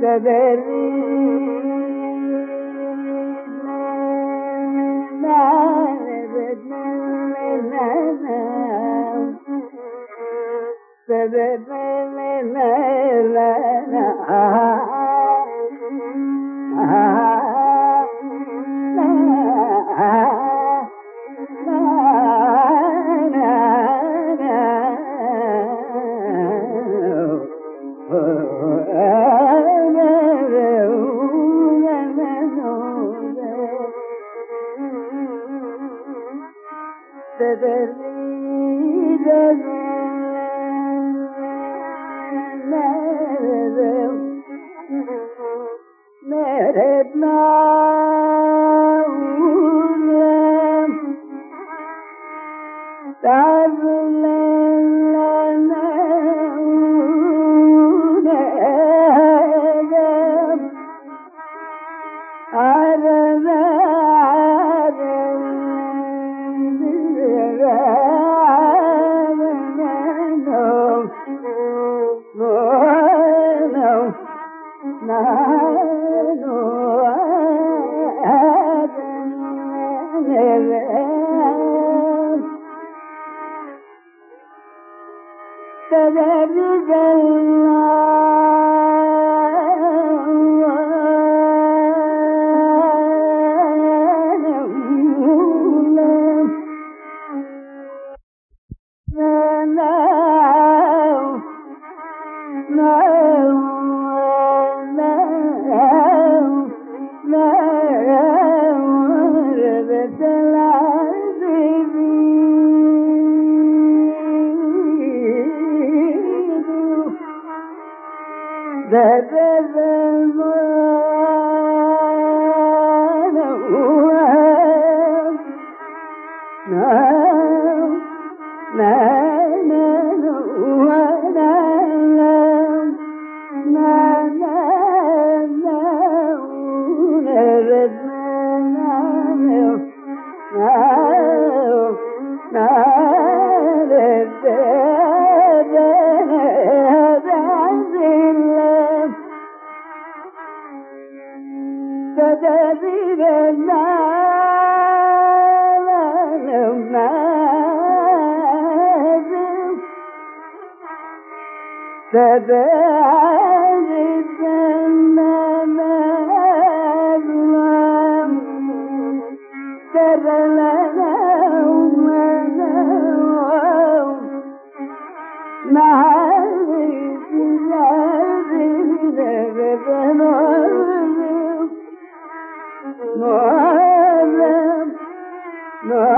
severim head no. Allah No.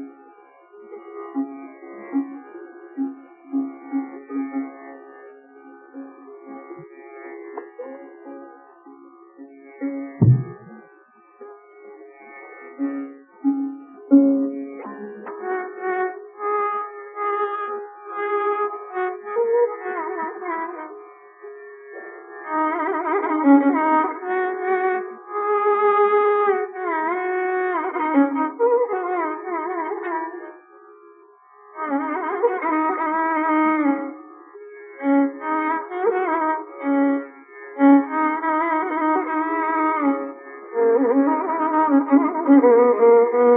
Música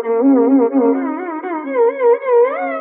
Thank you.